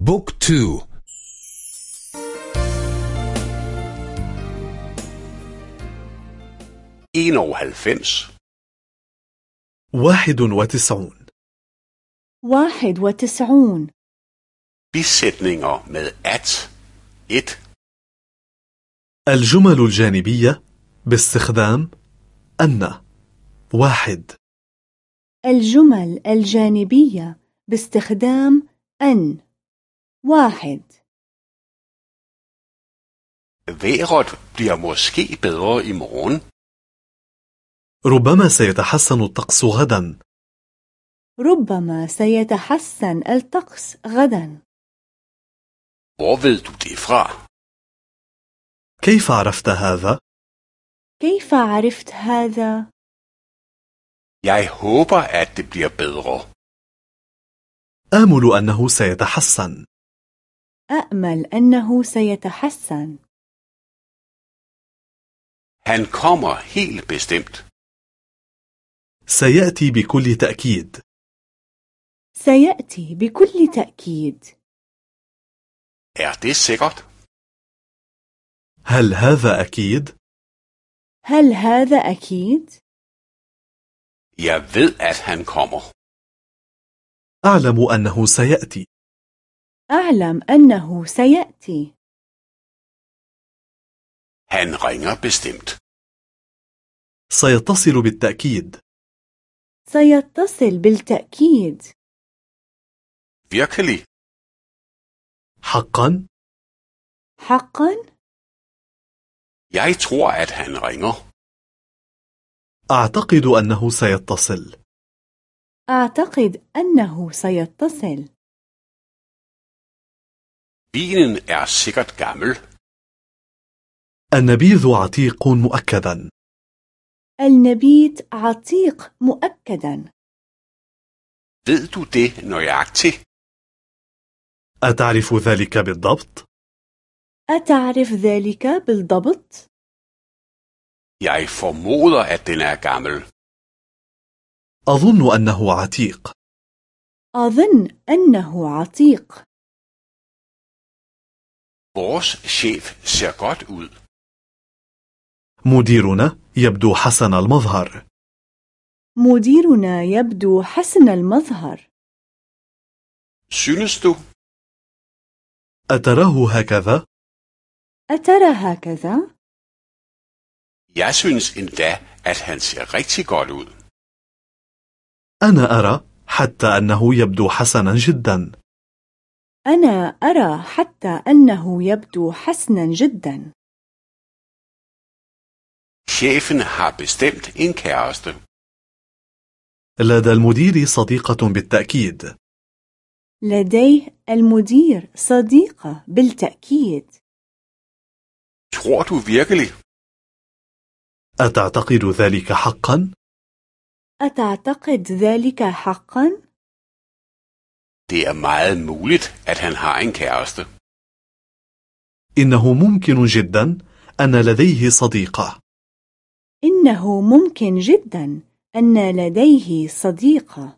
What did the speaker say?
بوك تو. واحد وتسعون. واحد وتسعون. Bisætninger med at. 1. الجمل الجانبية باستخدام أن. واحد. الجمل الجانبية باستخدام أن. واحد Vejret bliver måske bedre i morgen. ربما سيتحسن الطقس غدا ربما سيتحسن الطقس غدا Hvor ved du det fra? كيف عرفت هذا؟ كيف عرفت هذا؟ Jeg håber, at det bliver bedre. آمل أنه سيتحسن أأمل أنه سيتحسن Han kommer helt bestemt. سيأتي بكل تأكيد سيأتي بكل تأكيد Er det sikkert? هل هذا أكيد؟ هل هذا أكيد؟ Jeg ved, at han kommer. أعلم أنه سيأتي أعلم أنه سيأتي Han ringer bestemt. سيتصل بالتأكيد سيتصل بالتأكيد Virkelig? حقا؟ حقا؟ Jeg tror, at han ringer. أعتقد أنه سيتصل أعتقد أنه سيتصل Bilen er sikkert gammel. النبيذ عتيق مؤكدا النبيت عتيق مؤكدا Ved du det nøjagtigt? أتعرف ذلك بالضبط؟ أتعرف ذلك بالضبط؟ Jeg formoder, at den er gammel. أظن أنه عتيق أظن أنه عتيق Vores chef ser godt ud. مديرنا يبدو حسن المظهر مديرنا يبدو حسن المظهر Synes du? أتراه هكذا؟ أترى هكذا؟ Jeg synes endda, at han ser rigtig godt ud. أنا أرى حتى أنه يبدو حسنا جدا أنا أرى حتى أنه يبدو حسنا جدا Chefen har bestemt en kæreste. لدى المدير صديقة بالتأكيد لديه المدير صديقة بالتأكيد Tror du virkelig? أتعتقد ذلك حقا؟ أتعتقد ذلك حقا؟ Det er meget muligt, at han har en kæreste. إنه ممكن جدا أن لديه صديقة إنه ممكن جدا أن لديه صديقة